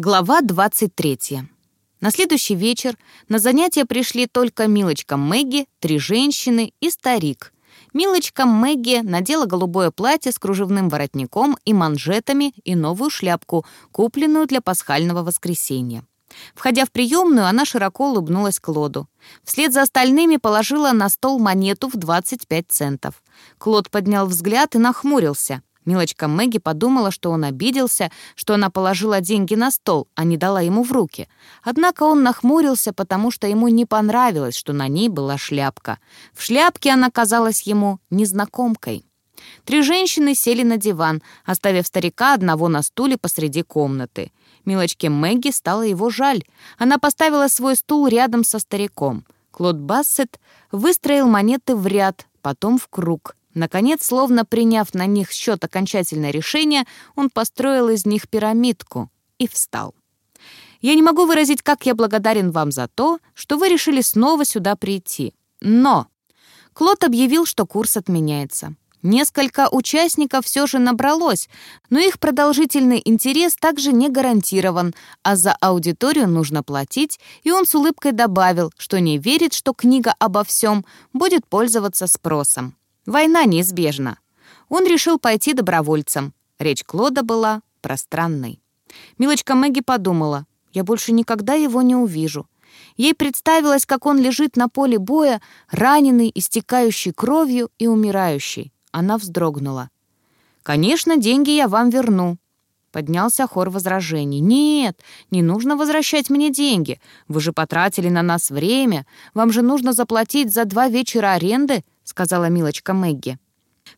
Глава 23. На следующий вечер на занятия пришли только Милочка Мэгги, три женщины и старик. Милочка Мэгги надела голубое платье с кружевным воротником и манжетами и новую шляпку, купленную для пасхального воскресенья. Входя в приемную, она широко улыбнулась Клоду. Вслед за остальными положила на стол монету в 25 центов. Клод поднял взгляд и нахмурился. Милочка Мэгги подумала, что он обиделся, что она положила деньги на стол, а не дала ему в руки. Однако он нахмурился, потому что ему не понравилось, что на ней была шляпка. В шляпке она казалась ему незнакомкой. Три женщины сели на диван, оставив старика одного на стуле посреди комнаты. Милочке Мэгги стало его жаль. Она поставила свой стул рядом со стариком. Клод Бассет выстроил монеты в ряд, потом в круг. Наконец, словно приняв на них счет окончательное решение, он построил из них пирамидку и встал. «Я не могу выразить, как я благодарен вам за то, что вы решили снова сюда прийти. Но...» Клод объявил, что курс отменяется. Несколько участников все же набралось, но их продолжительный интерес также не гарантирован, а за аудиторию нужно платить, и он с улыбкой добавил, что не верит, что книга обо всем будет пользоваться спросом. Война неизбежна. Он решил пойти добровольцем. Речь Клода была пространной. Милочка Мэгги подумала, я больше никогда его не увижу. Ей представилось, как он лежит на поле боя, раненый, истекающий кровью и умирающий. Она вздрогнула. «Конечно, деньги я вам верну». Поднялся хор возражений. «Нет, не нужно возвращать мне деньги. Вы же потратили на нас время. Вам же нужно заплатить за два вечера аренды сказала милочка Мэгги.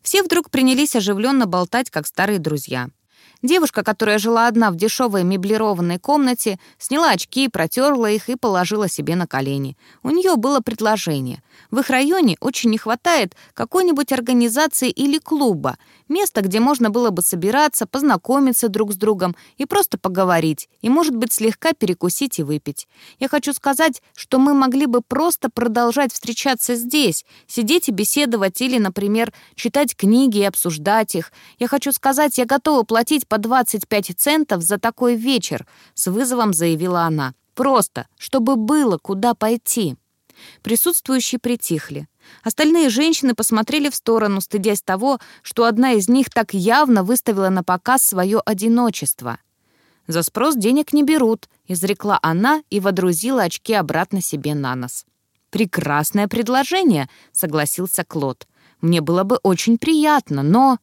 Все вдруг принялись оживленно болтать, как старые друзья. Девушка, которая жила одна в дешевой меблированной комнате, сняла очки, протерла их и положила себе на колени. У нее было предложение. В их районе очень не хватает какой-нибудь организации или клуба, места, где можно было бы собираться, познакомиться друг с другом и просто поговорить, и, может быть, слегка перекусить и выпить. Я хочу сказать, что мы могли бы просто продолжать встречаться здесь, сидеть и беседовать или, например, читать книги и обсуждать их. Я хочу сказать, я готова платить по 25 центов за такой вечер», — с вызовом заявила она. «Просто, чтобы было куда пойти». Присутствующие притихли. Остальные женщины посмотрели в сторону, стыдясь того, что одна из них так явно выставила на показ свое одиночество. «За спрос денег не берут», — изрекла она и водрузила очки обратно себе на нос. «Прекрасное предложение», — согласился Клод. «Мне было бы очень приятно, но...»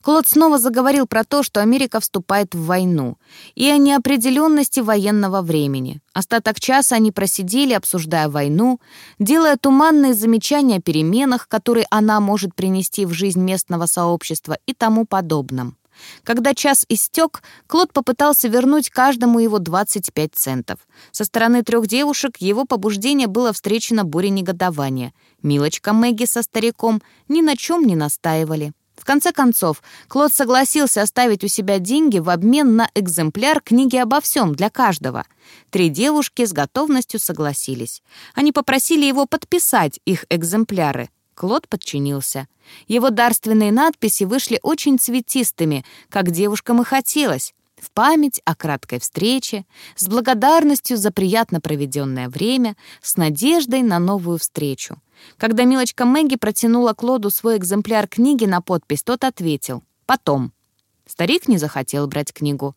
Клод снова заговорил про то, что Америка вступает в войну, и о неопределенности военного времени. Остаток часа они просидели, обсуждая войну, делая туманные замечания о переменах, которые она может принести в жизнь местного сообщества и тому подобном. Когда час истек, Клод попытался вернуть каждому его 25 центов. Со стороны трех девушек его побуждение было встречено бурей негодования. Милочка Мэгги со стариком ни на чем не настаивали. В конце концов, Клод согласился оставить у себя деньги в обмен на экземпляр книги обо всем для каждого. Три девушки с готовностью согласились. Они попросили его подписать их экземпляры. Клод подчинился. Его дарственные надписи вышли очень цветистыми, как девушкам и хотелось в память о краткой встрече, с благодарностью за приятно проведенное время, с надеждой на новую встречу. Когда милочка Мэгги протянула Клоду свой экземпляр книги на подпись, тот ответил «Потом». Старик не захотел брать книгу.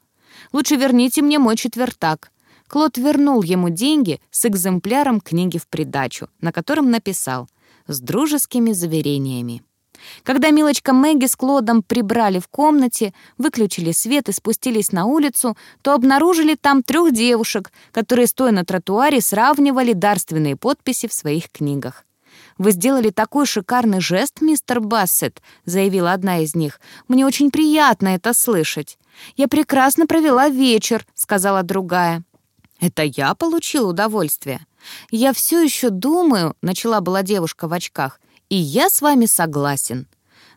«Лучше верните мне мой четвертак». Клод вернул ему деньги с экземпляром книги в придачу, на котором написал «С дружескими заверениями». Когда Милочка Мэгги с Клодом прибрали в комнате, выключили свет и спустились на улицу, то обнаружили там трех девушек, которые, стоя на тротуаре, сравнивали дарственные подписи в своих книгах. «Вы сделали такой шикарный жест, мистер Бассет», — заявила одна из них. «Мне очень приятно это слышать». «Я прекрасно провела вечер», — сказала другая. «Это я получила удовольствие». «Я все еще думаю», — начала была девушка в очках, и я с вами согласен».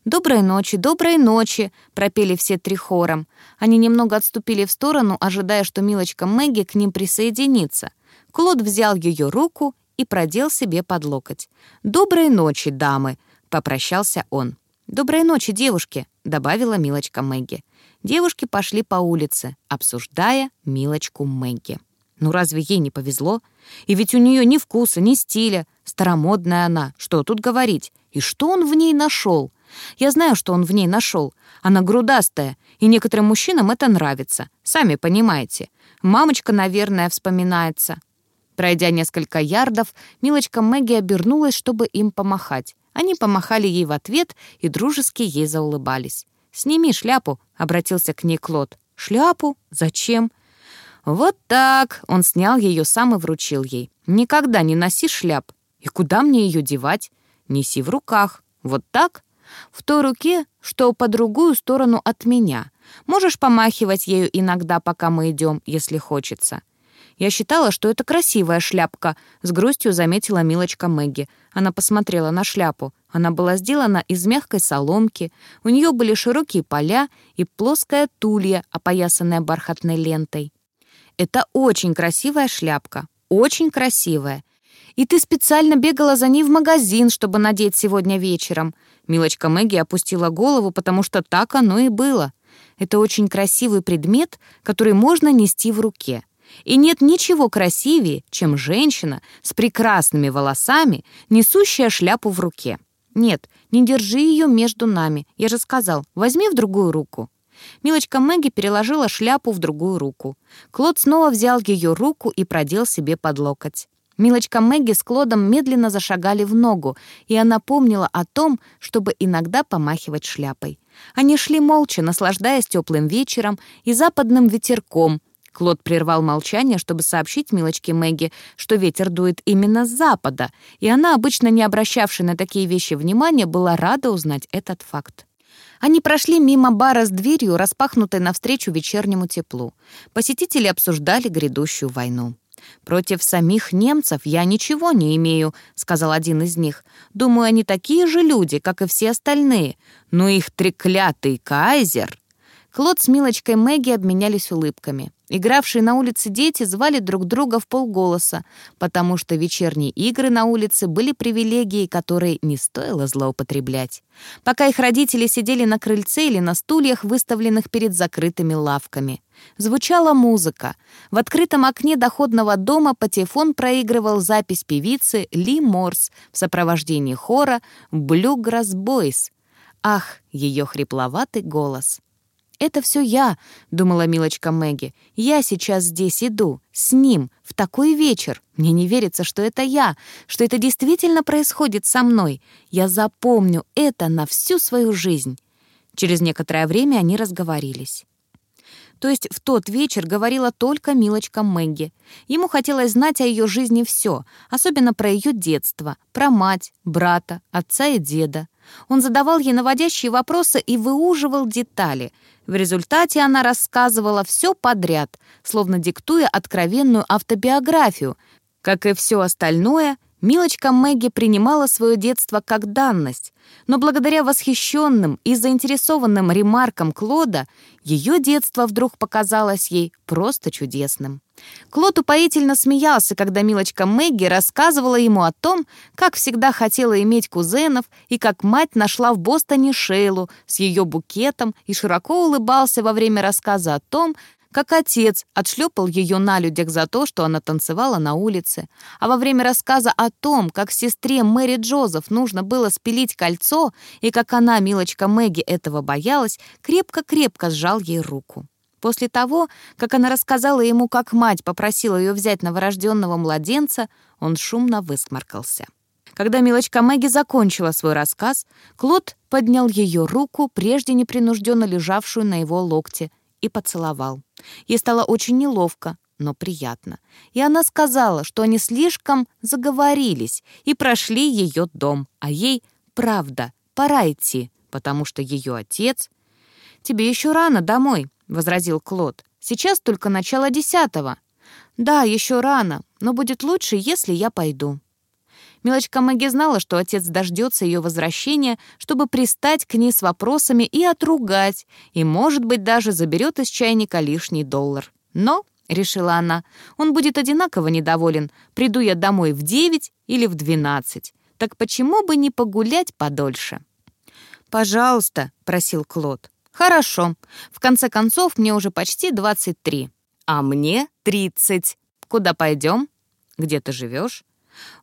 «Доброй ночи, доброй ночи!» — пропели все три хором. Они немного отступили в сторону, ожидая, что милочка Мэгги к ним присоединится. Клод взял ее руку и продел себе под локоть. «Доброй ночи, дамы!» — попрощался он. «Доброй ночи, девушки!» — добавила милочка Мэгги. Девушки пошли по улице, обсуждая милочку Мэгги. Ну разве ей не повезло? И ведь у нее ни вкуса, ни стиля. Старомодная она. Что тут говорить? И что он в ней нашел? Я знаю, что он в ней нашел. Она грудастая, и некоторым мужчинам это нравится. Сами понимаете. Мамочка, наверное, вспоминается. Пройдя несколько ярдов, милочка Мэгги обернулась, чтобы им помахать. Они помахали ей в ответ и дружески ей заулыбались. «Сними шляпу», — обратился к ней Клод. «Шляпу? Зачем?» «Вот так!» — он снял ее сам и вручил ей. «Никогда не носи шляп. И куда мне ее девать? Неси в руках. Вот так? В той руке, что по другую сторону от меня. Можешь помахивать ею иногда, пока мы идем, если хочется. Я считала, что это красивая шляпка, с грустью заметила милочка Мэгги. Она посмотрела на шляпу. Она была сделана из мягкой соломки, у нее были широкие поля и плоская тулья, опоясанная бархатной лентой. «Это очень красивая шляпка, очень красивая. И ты специально бегала за ней в магазин, чтобы надеть сегодня вечером». Милочка Мэгги опустила голову, потому что так оно и было. Это очень красивый предмет, который можно нести в руке. И нет ничего красивее, чем женщина с прекрасными волосами, несущая шляпу в руке. Нет, не держи ее между нами. Я же сказал, возьми в другую руку. Милочка Мэгги переложила шляпу в другую руку. Клод снова взял ее руку и продел себе под локоть. Милочка Мэгги с Клодом медленно зашагали в ногу, и она помнила о том, чтобы иногда помахивать шляпой. Они шли молча, наслаждаясь теплым вечером и западным ветерком, Клод прервал молчание, чтобы сообщить милочке Мэгги, что ветер дует именно с запада, и она, обычно не обращавшая на такие вещи внимания, была рада узнать этот факт. Они прошли мимо бара с дверью, распахнутой навстречу вечернему теплу. Посетители обсуждали грядущую войну. «Против самих немцев я ничего не имею», — сказал один из них. «Думаю, они такие же люди, как и все остальные. Но их треклятый кайзер...» Клод с милочкой Мэгги обменялись улыбками. Игравшие на улице дети звали друг друга в полголоса, потому что вечерние игры на улице были привилегией, которой не стоило злоупотреблять. Пока их родители сидели на крыльце или на стульях, выставленных перед закрытыми лавками. Звучала музыка. В открытом окне доходного дома патефон проигрывал запись певицы Ли Морс в сопровождении хора «Блюграсс Бойс». Ах, ее хрипловатый голос! «Это все я», — думала милочка Мэгги. «Я сейчас здесь иду, с ним, в такой вечер. Мне не верится, что это я, что это действительно происходит со мной. Я запомню это на всю свою жизнь». Через некоторое время они разговорились. То есть в тот вечер говорила только милочка Мэгги. Ему хотелось знать о ее жизни все, особенно про ее детство, про мать, брата, отца и деда. Он задавал ей наводящие вопросы и выуживал детали — в результате она рассказывала все подряд, словно диктуя откровенную автобиографию. Как и все остальное, Милочка Мэгги принимала свое детство как данность, но благодаря восхищенным и заинтересованным ремаркам Клода ее детство вдруг показалось ей просто чудесным. Клод упоительно смеялся, когда милочка Мэгги рассказывала ему о том, как всегда хотела иметь кузенов и как мать нашла в Бостоне Шейлу с ее букетом и широко улыбался во время рассказа о том, как отец отшлепал ее на людях за то, что она танцевала на улице, а во время рассказа о том, как сестре Мэри Джозеф нужно было спилить кольцо, и как она, милочка Мэгги, этого боялась, крепко-крепко сжал ей руку. После того, как она рассказала ему, как мать попросила ее взять новорожденного младенца, он шумно высморкался. Когда милочка Мэгги закончила свой рассказ, Клод поднял ее руку, прежде непринужденно лежавшую на его локте, и поцеловал. Ей стало очень неловко, но приятно. И она сказала, что они слишком заговорились и прошли ее дом, а ей, правда, пора идти, потому что ее отец... «Тебе еще рано домой», — возразил Клод. «Сейчас только начало десятого». «Да, еще рано, но будет лучше, если я пойду». Милочка Мэгги знала, что отец дождется ее возвращения, чтобы пристать к ней с вопросами и отругать, и, может быть, даже заберет из чайника лишний доллар. Но, — решила она, — он будет одинаково недоволен, приду я домой в девять или в двенадцать. Так почему бы не погулять подольше? «Пожалуйста», — просил Клод. Хорошо. В конце концов, мне уже почти 23. А мне 30. Куда пойдем? Где ты живешь?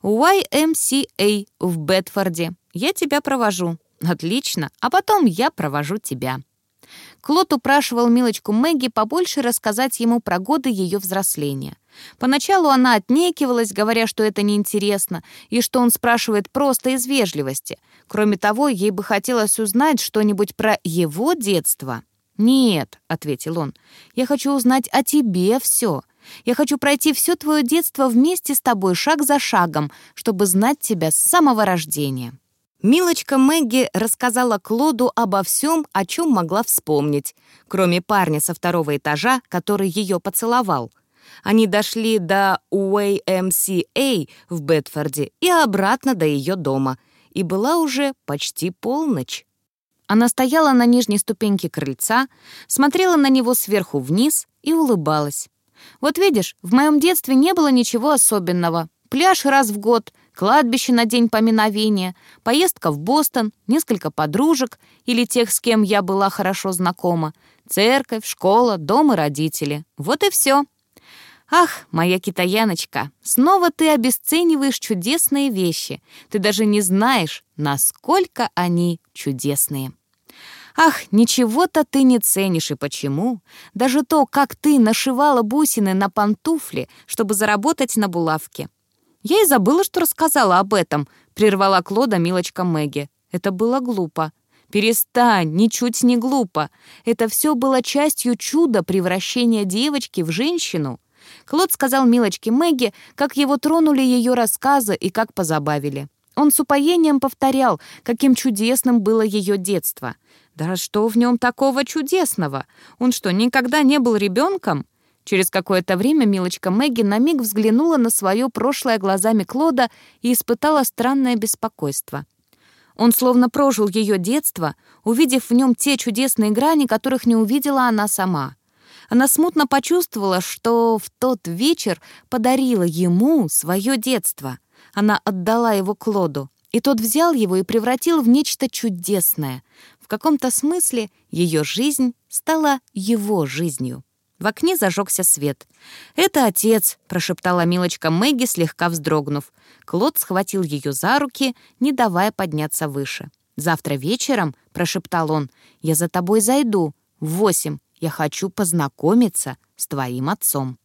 YMCA в Бетфорде. Я тебя провожу. Отлично. А потом я провожу тебя. Клод упрашивал милочку Мэгги побольше рассказать ему про годы ее взросления. Поначалу она отнекивалась, говоря, что это неинтересно, и что он спрашивает просто из вежливости. Кроме того, ей бы хотелось узнать что-нибудь про его детство. «Нет», — ответил он, — «я хочу узнать о тебе все. Я хочу пройти все твое детство вместе с тобой, шаг за шагом, чтобы знать тебя с самого рождения». Милочка Мэгги рассказала Клоду обо всем, о чем могла вспомнить, кроме парня со второго этажа, который ее поцеловал. Они дошли до UAMCA в Бетфорде и обратно до ее дома, и была уже почти полночь. Она стояла на нижней ступеньке крыльца, смотрела на него сверху вниз и улыбалась. «Вот видишь, в моем детстве не было ничего особенного. Пляж раз в год, кладбище на день поминовения, поездка в Бостон, несколько подружек или тех, с кем я была хорошо знакома, церковь, школа, дом и родители. Вот и все. Ах, моя китаяночка, снова ты обесцениваешь чудесные вещи. Ты даже не знаешь, насколько они чудесные. Ах, ничего-то ты не ценишь и почему? Даже то, как ты нашивала бусины на пантуфли, чтобы заработать на булавке. «Я и забыла, что рассказала об этом», — прервала Клода милочка Мэгги. «Это было глупо». «Перестань, ничуть не глупо. Это все было частью чуда превращения девочки в женщину». Клод сказал милочке Мэгги, как его тронули ее рассказы и как позабавили. Он с упоением повторял, каким чудесным было ее детство. Да что в нем такого чудесного? Он что, никогда не был ребенком? Через какое-то время милочка Мэгги на миг взглянула на свое прошлое глазами Клода и испытала странное беспокойство. Он словно прожил ее детство, увидев в нем те чудесные грани, которых не увидела она сама. Она смутно почувствовала, что в тот вечер подарила ему свое детство. Она отдала его Клоду, и тот взял его и превратил в нечто чудесное. В каком-то смысле ее жизнь стала его жизнью. В окне зажегся свет. «Это отец», — прошептала милочка Мэгги, слегка вздрогнув. Клод схватил ее за руки, не давая подняться выше. «Завтра вечером», — прошептал он, — «я за тобой зайду. В восемь. Я хочу познакомиться с твоим отцом».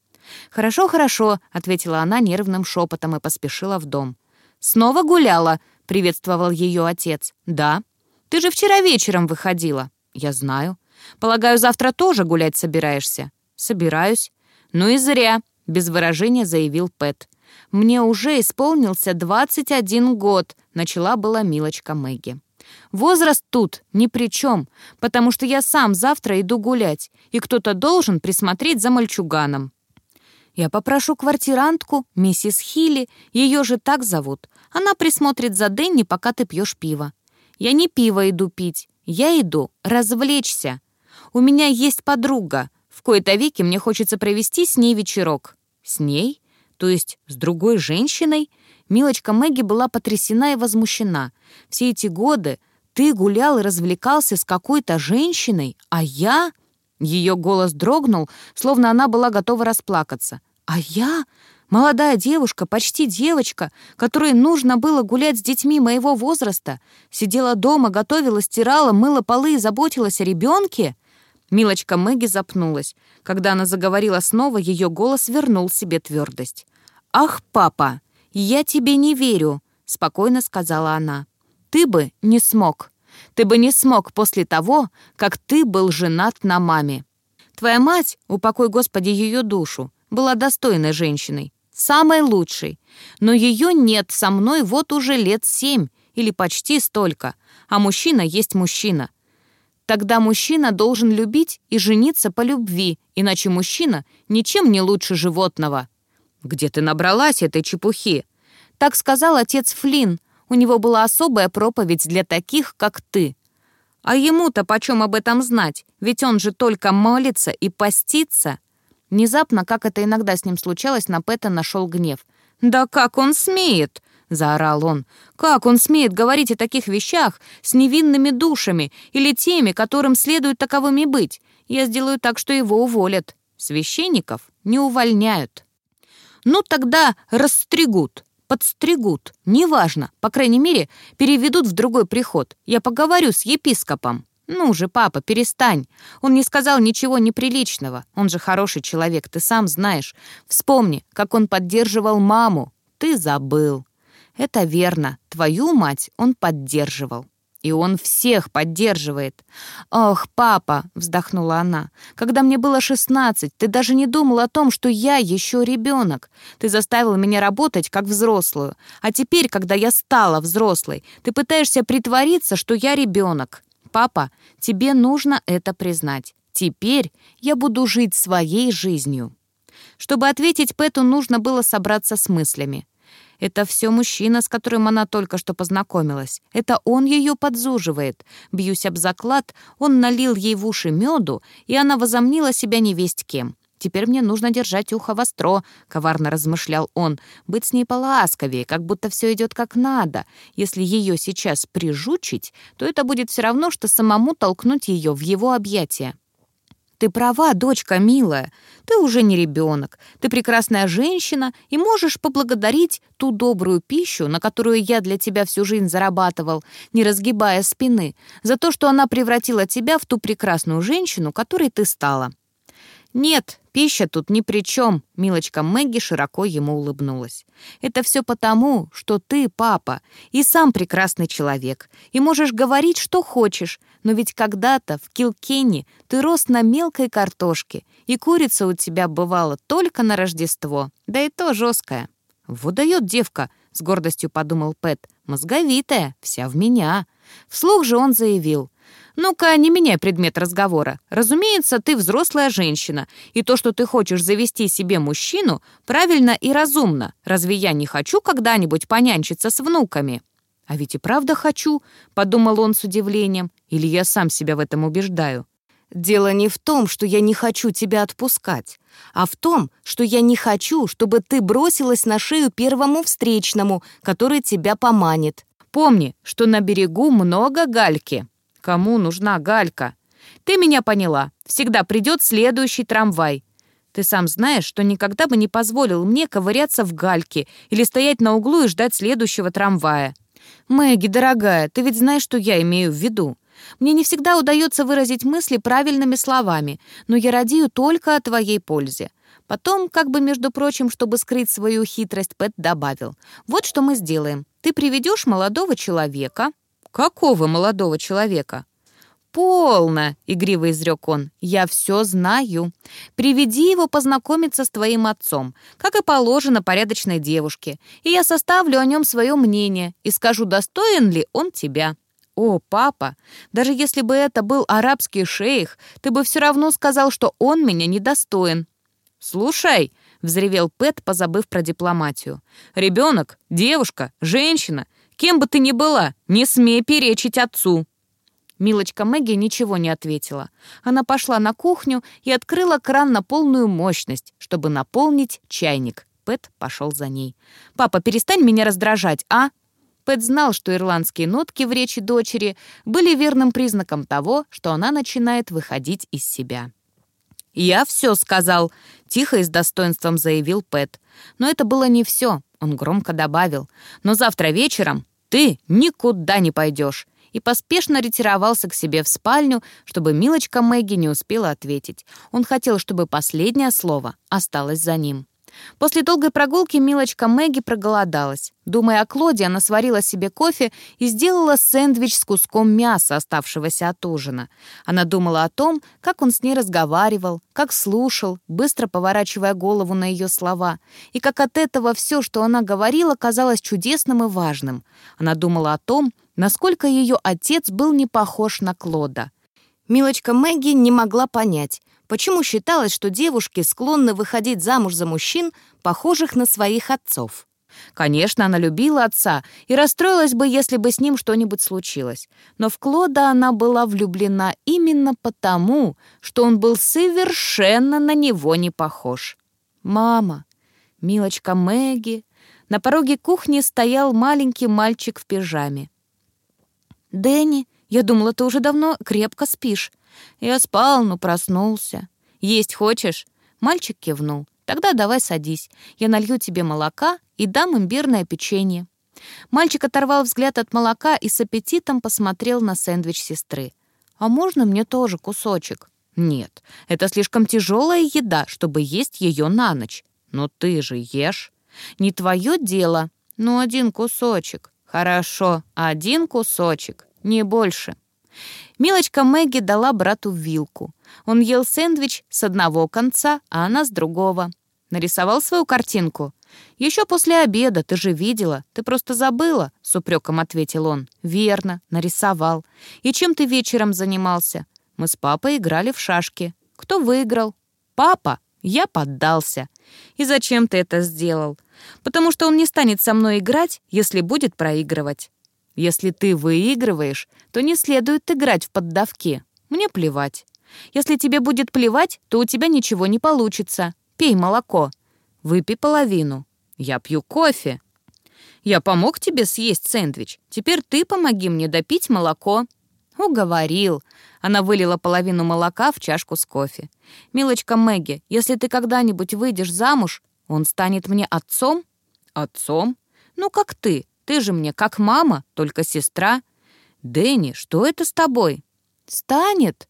«Хорошо, хорошо», — ответила она нервным шепотом и поспешила в дом. «Снова гуляла», — приветствовал ее отец. «Да». «Ты же вчера вечером выходила». «Я знаю». «Полагаю, завтра тоже гулять собираешься?» «Собираюсь». «Ну и зря», — без выражения заявил Пэт. «Мне уже исполнился 21 год», — начала была милочка Мэгги. «Возраст тут ни при чем, потому что я сам завтра иду гулять, и кто-то должен присмотреть за мальчуганом». «Я попрошу квартирантку, миссис Хилли, ее же так зовут. Она присмотрит за Дэнни, пока ты пьешь пиво». «Я не пиво иду пить, я иду развлечься. У меня есть подруга, в кои-то веки мне хочется провести с ней вечерок. С ней? То есть с другой женщиной? Милочка Мэгги была потрясена и возмущена. Все эти годы ты гулял и развлекался с какой-то женщиной, а я... Ее голос дрогнул, словно она была готова расплакаться. А я... Молодая девушка, почти девочка, которой нужно было гулять с детьми моего возраста, сидела дома, готовила, стирала, мыла полы и заботилась о ребенке. Милочка Мэгги запнулась. Когда она заговорила снова, ее голос вернул себе твердость. «Ах, папа, я тебе не верю», — спокойно сказала она. «Ты бы не смог. Ты бы не смог после того, как ты был женат на маме. Твоя мать, упокой Господи ее душу, была достойной женщиной, самой лучшей. Но ее нет со мной вот уже лет семь или почти столько, а мужчина есть мужчина. Тогда мужчина должен любить и жениться по любви, иначе мужчина ничем не лучше животного. «Где ты набралась этой чепухи?» Так сказал отец Флинн. У него была особая проповедь для таких, как ты. А ему-то почем об этом знать? Ведь он же только молится и постится. Внезапно, как это иногда с ним случалось, на Пэта нашел гнев. «Да как он смеет?» —— заорал он. «Как он смеет говорить о таких вещах с невинными душами или теми, которым следует таковыми быть? Я сделаю так, что его уволят. Священников не увольняют». «Ну тогда расстригут, подстригут, неважно, по крайней мере, переведут в другой приход. Я поговорю с епископом». «Ну же, папа, перестань. Он не сказал ничего неприличного. Он же хороший человек, ты сам знаешь. Вспомни, как он поддерживал маму. Ты забыл». «Это верно. Твою мать он поддерживал». И он всех поддерживает. «Ох, папа!» — вздохнула она. «Когда мне было шестнадцать, ты даже не думал о том, что я еще ребенок. Ты заставил меня работать как взрослую. А теперь, когда я стала взрослой, ты пытаешься притвориться, что я ребенок. Папа, тебе нужно это признать. Теперь я буду жить своей жизнью». Чтобы ответить Пэту, нужно было собраться с мыслями. Это все мужчина, с которым она только что познакомилась. Это он ее подзуживает. Бьюсь об заклад, он налил ей в уши меду, и она возомнила себя невесть кем. «Теперь мне нужно держать ухо востро», — коварно размышлял он, «быть с ней поласковее, как будто все идет как надо. Если ее сейчас прижучить, то это будет все равно, что самому толкнуть ее в его объятия». «Ты права, дочка милая. Ты уже не ребенок. Ты прекрасная женщина и можешь поблагодарить ту добрую пищу, на которую я для тебя всю жизнь зарабатывал, не разгибая спины, за то, что она превратила тебя в ту прекрасную женщину, которой ты стала. «Нет, пища тут ни при чем», — милочка Мэгги широко ему улыбнулась. «Это все потому, что ты, папа, и сам прекрасный человек, и можешь говорить, что хочешь, но ведь когда-то в Килкенни ты рос на мелкой картошке, и курица у тебя бывала только на Рождество, да и то жесткая». «Вот дает девка», — с гордостью подумал Пэт, — «мозговитая, вся в меня». Вслух же он заявил — «Ну-ка, не меняй предмет разговора. Разумеется, ты взрослая женщина, и то, что ты хочешь завести себе мужчину, правильно и разумно. Разве я не хочу когда-нибудь понянчиться с внуками?» «А ведь и правда хочу», — подумал он с удивлением. «Или я сам себя в этом убеждаю?» «Дело не в том, что я не хочу тебя отпускать, а в том, что я не хочу, чтобы ты бросилась на шею первому встречному, который тебя поманит. Помни, что на берегу много гальки». Кому нужна галька? Ты меня поняла. Всегда придет следующий трамвай. Ты сам знаешь, что никогда бы не позволил мне ковыряться в гальке или стоять на углу и ждать следующего трамвая. Мэгги, дорогая, ты ведь знаешь, что я имею в виду. Мне не всегда удается выразить мысли правильными словами, но я радею только о твоей пользе. Потом, как бы, между прочим, чтобы скрыть свою хитрость, Пэт добавил. «Вот что мы сделаем. Ты приведешь молодого человека, «Какого молодого человека?» «Полно!» — игриво изрек он. «Я все знаю. Приведи его познакомиться с твоим отцом, как и положено порядочной девушке, и я составлю о нем свое мнение и скажу, достоин ли он тебя». «О, папа, даже если бы это был арабский шейх, ты бы все равно сказал, что он меня недостоин». «Слушай», — взревел Пэт, позабыв про дипломатию, «ребенок, девушка, женщина Кем бы ты ни была, не смей перечить отцу!» Милочка Мэгги ничего не ответила. Она пошла на кухню и открыла кран на полную мощность, чтобы наполнить чайник. Пэт пошел за ней. «Папа, перестань меня раздражать, а?» Пэт знал, что ирландские нотки в речи дочери были верным признаком того, что она начинает выходить из себя. «Я все сказал», — тихо и с достоинством заявил Пэт. Но это было не все. Он громко добавил. «Но завтра вечером ты никуда не пойдешь!» и поспешно ретировался к себе в спальню, чтобы милочка Мэгги не успела ответить. Он хотел, чтобы последнее слово осталось за ним. После долгой прогулки милочка Мэгги проголодалась. Думая о Клоде, она сварила себе кофе и сделала сэндвич с куском мяса, оставшегося от ужина. Она думала о том, как он с ней разговаривал, как слушал, быстро поворачивая голову на ее слова, и как от этого все, что она говорила, казалось чудесным и важным. Она думала о том, насколько ее отец был не похож на Клода. Милочка Мэгги не могла понять, почему считалось, что девушки склонны выходить замуж за мужчин, похожих на своих отцов. Конечно, она любила отца и расстроилась бы, если бы с ним что-нибудь случилось. Но в Клода она была влюблена именно потому, что он был совершенно на него не похож. «Мама, милочка Мэгги, На пороге кухни стоял маленький мальчик в пижаме. «Дэнни, я думала, ты уже давно крепко спишь». «Я спал, но проснулся». «Есть хочешь?» Мальчик кивнул. «Тогда давай садись. Я налью тебе молока и дам имбирное печенье». Мальчик оторвал взгляд от молока и с аппетитом посмотрел на сэндвич сестры. «А можно мне тоже кусочек?» «Нет, это слишком тяжелая еда, чтобы есть ее на ночь. Но ты же ешь. Не твое дело. Ну, один кусочек. Хорошо, один кусочек, не больше». Милочка Мэгги дала брату вилку. Он ел сэндвич с одного конца, а она с другого. Нарисовал свою картинку. «Еще после обеда, ты же видела. Ты просто забыла», — с упреком ответил он. «Верно, нарисовал. И чем ты вечером занимался?» «Мы с папой играли в шашки. Кто выиграл?» «Папа. Я поддался». «И зачем ты это сделал?» «Потому что он не станет со мной играть, если будет проигрывать». «Если ты выигрываешь, то не следует играть в поддавки. Мне плевать. Если тебе будет плевать, то у тебя ничего не получится. Пей молоко. Выпей половину. Я пью кофе. Я помог тебе съесть сэндвич. Теперь ты помоги мне допить молоко. Уговорил. Она вылила половину молока в чашку с кофе. «Милочка Мэгги, если ты когда-нибудь выйдешь замуж, он станет мне отцом?» «Отцом? Ну, как ты. Ты же мне как мама, только сестра». «Дэнни, что это с тобой?» «Станет?»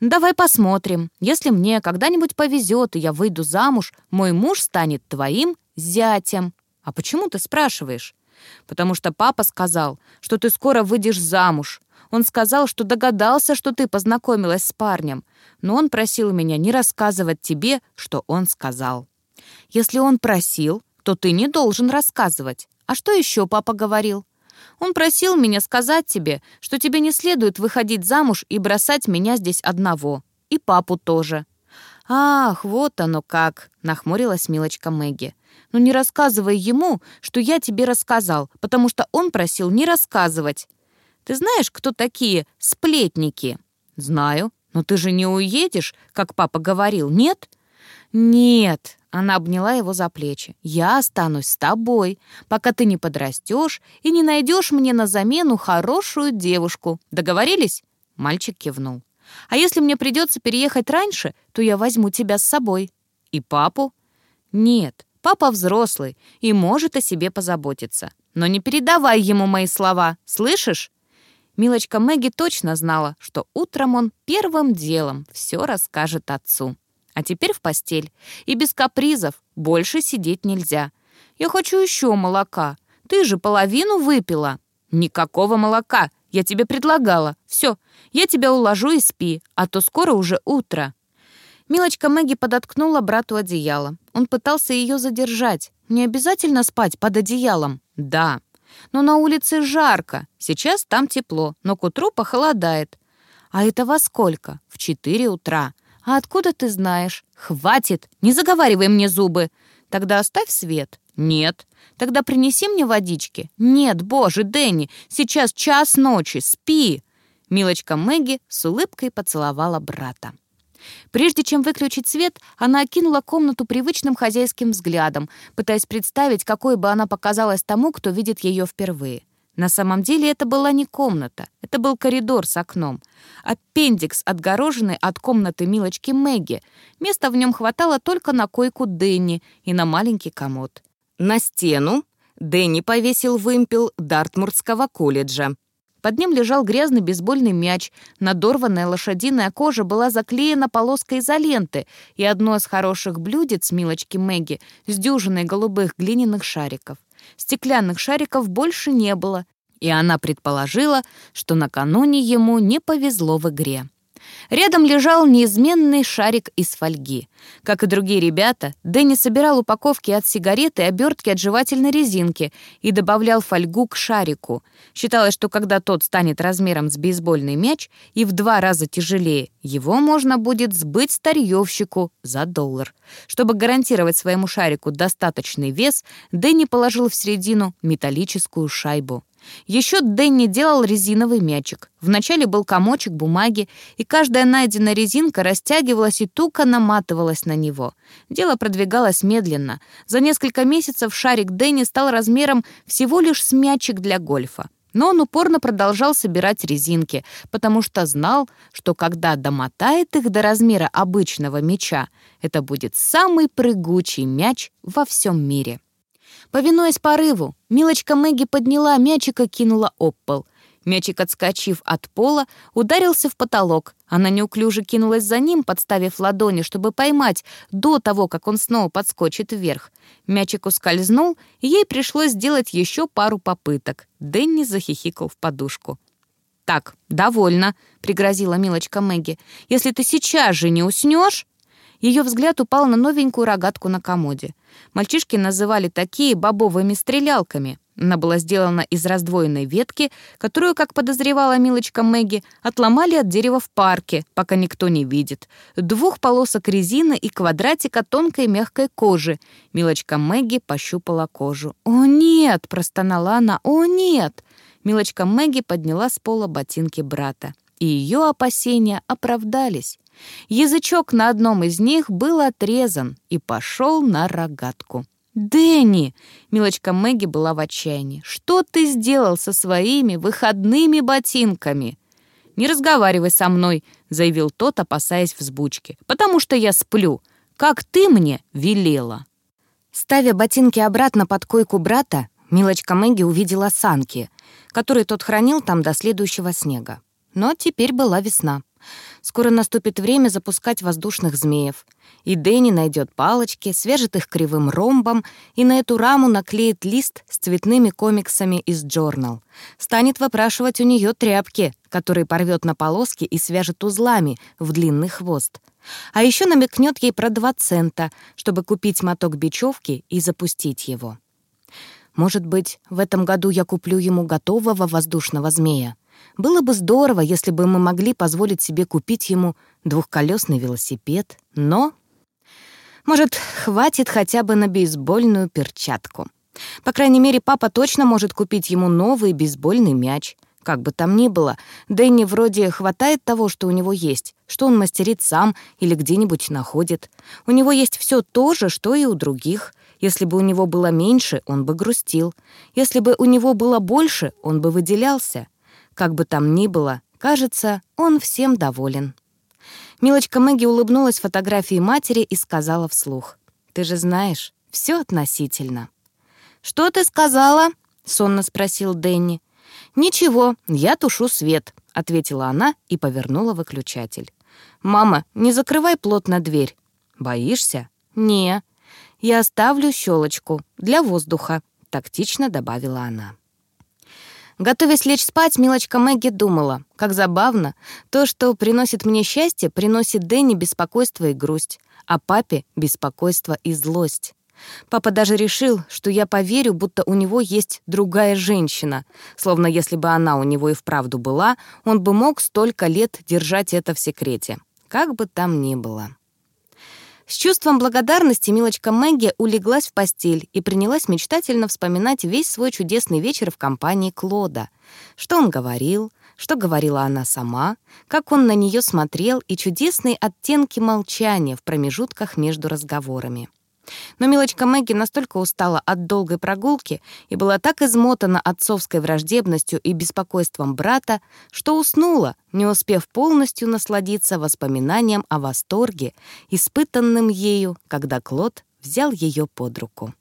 Давай посмотрим. Если мне когда-нибудь повезет, и я выйду замуж, мой муж станет твоим зятем. А почему ты спрашиваешь? Потому что папа сказал, что ты скоро выйдешь замуж. Он сказал, что догадался, что ты познакомилась с парнем, но он просил меня не рассказывать тебе, что он сказал. Если он просил, то ты не должен рассказывать. А что еще папа говорил? Он просил меня сказать тебе, что тебе не следует выходить замуж и бросать меня здесь одного. И папу тоже». «Ах, вот оно как!» — нахмурилась милочка Мэгги. «Ну не рассказывай ему, что я тебе рассказал, потому что он просил не рассказывать. Ты знаешь, кто такие сплетники?» «Знаю. Но ты же не уедешь, как папа говорил, нет?» «Нет», — она обняла его за плечи, «я останусь с тобой, пока ты не подрастешь и не найдешь мне на замену хорошую девушку. Договорились?» Мальчик кивнул. «А если мне придется переехать раньше, то я возьму тебя с собой». «И папу?» «Нет, папа взрослый и может о себе позаботиться. Но не передавай ему мои слова, слышишь?» Милочка Мэгги точно знала, что утром он первым делом все расскажет отцу. А теперь в постель. И без капризов. Больше сидеть нельзя. Я хочу еще молока. Ты же половину выпила. Никакого молока. Я тебе предлагала. Все, я тебя уложу и спи, а то скоро уже утро. Милочка Мэгги подоткнула брату одеяло. Он пытался ее задержать. Не обязательно спать под одеялом. Да. Но на улице жарко. Сейчас там тепло, но к утру похолодает. А это во сколько? В четыре утра. «А откуда ты знаешь?» «Хватит! Не заговаривай мне зубы!» «Тогда оставь свет». «Нет». «Тогда принеси мне водички». «Нет, боже, Дэнни, сейчас час ночи, спи!» Милочка Мэгги с улыбкой поцеловала брата. Прежде чем выключить свет, она окинула комнату привычным хозяйским взглядом, пытаясь представить, какой бы она показалась тому, кто видит ее впервые. На самом деле это была не комната, это был коридор с окном. Аппендикс, отгороженный от комнаты Милочки Мэгги. Места в нем хватало только на койку Дэнни и на маленький комод. На стену Дэнни повесил вымпел Дартмуртского колледжа. Под ним лежал грязный бейсбольный мяч, надорванная лошадиная кожа была заклеена полоской изоленты, и одно из хороших блюдец Милочки Мэгги с дюжиной голубых глиняных шариков. Стеклянных шариков больше не было, и она предположила, что накануне ему не повезло в игре. Рядом лежал неизменный шарик из фольги. Как и другие ребята, Дэнни собирал упаковки от сигарет и обертки от жевательной резинки и добавлял фольгу к шарику. Считалось, что когда тот станет размером с бейсбольный мяч и в два раза тяжелее, его можно будет сбыть старьевщику за доллар. Чтобы гарантировать своему шарику достаточный вес, Дэнни положил в середину металлическую шайбу. Еще Дэнни делал резиновый мячик. Вначале был комочек бумаги, и каждая найденная резинка растягивалась и туго наматывалась на него. Дело продвигалось медленно. За несколько месяцев шарик Дэнни стал размером всего лишь с мячик для гольфа. Но он упорно продолжал собирать резинки, потому что знал, что когда домотает их до размера обычного мяча, это будет самый прыгучий мяч во всем мире. Повинуясь порыву, милочка Мэгги подняла мячик и кинула об пол. Мячик, отскочив от пола, ударился в потолок. Она неуклюже кинулась за ним, подставив ладони, чтобы поймать до того, как он снова подскочит вверх. Мячик ускользнул, и ей пришлось сделать еще пару попыток. Дэнни захихикал в подушку. «Так, довольно», — пригрозила милочка Мэгги. «Если ты сейчас же не уснешь...» Ее взгляд упал на новенькую рогатку на комоде. Мальчишки называли такие бобовыми стрелялками. Она была сделана из раздвоенной ветки, которую, как подозревала милочка Мэгги, отломали от дерева в парке, пока никто не видит. Двух полосок резины и квадратика тонкой мягкой кожи. Милочка Мэгги пощупала кожу. «О, нет!» — простонала она. «О, нет!» Милочка Мэгги подняла с пола ботинки брата. И ее опасения оправдались. Язычок на одном из них был отрезан и пошел на рогатку. «Дэнни!» — милочка Мэгги была в отчаянии. «Что ты сделал со своими выходными ботинками?» «Не разговаривай со мной», — заявил тот, опасаясь взбучки, «потому что я сплю, как ты мне велела». Ставя ботинки обратно под койку брата, милочка Мэгги увидела санки, которые тот хранил там до следующего снега. Но теперь была весна. Скоро наступит время запускать воздушных змеев. И Дэнни найдет палочки, свяжет их кривым ромбом и на эту раму наклеит лист с цветными комиксами из Journal. Станет выпрашивать у нее тряпки, которые порвет на полоски и свяжет узлами в длинный хвост. А еще намекнет ей про два цента, чтобы купить моток бечевки и запустить его. Может быть, в этом году я куплю ему готового воздушного змея. Было бы здорово, если бы мы могли позволить себе купить ему двухколесный велосипед, но... Может, хватит хотя бы на бейсбольную перчатку. По крайней мере, папа точно может купить ему новый бейсбольный мяч. Как бы там ни было, Дэнни вроде хватает того, что у него есть, что он мастерит сам или где-нибудь находит. У него есть все то же, что и у других. Если бы у него было меньше, он бы грустил. Если бы у него было больше, он бы выделялся. Как бы там ни было, кажется, он всем доволен. Милочка Мэгги улыбнулась фотографии матери и сказала вслух. «Ты же знаешь, все относительно». «Что ты сказала?» — сонно спросил Дэнни. «Ничего, я тушу свет», — ответила она и повернула выключатель. «Мама, не закрывай плотно дверь». «Боишься?» «Не. Я оставлю щелочку для воздуха», — тактично добавила она. Готовясь лечь спать, милочка Мэгги думала, как забавно, то, что приносит мне счастье, приносит Дэнни беспокойство и грусть, а папе — беспокойство и злость. Папа даже решил, что я поверю, будто у него есть другая женщина, словно если бы она у него и вправду была, он бы мог столько лет держать это в секрете. Как бы там ни было. С чувством благодарности милочка Мэгги улеглась в постель и принялась мечтательно вспоминать весь свой чудесный вечер в компании Клода. Что он говорил, что говорила она сама, как он на нее смотрел и чудесные оттенки молчания в промежутках между разговорами. Но милочка Мэгги настолько устала от долгой прогулки и была так измотана отцовской враждебностью и беспокойством брата, что уснула, не успев полностью насладиться воспоминанием о восторге, испытанным ею, когда Клод взял ее под руку.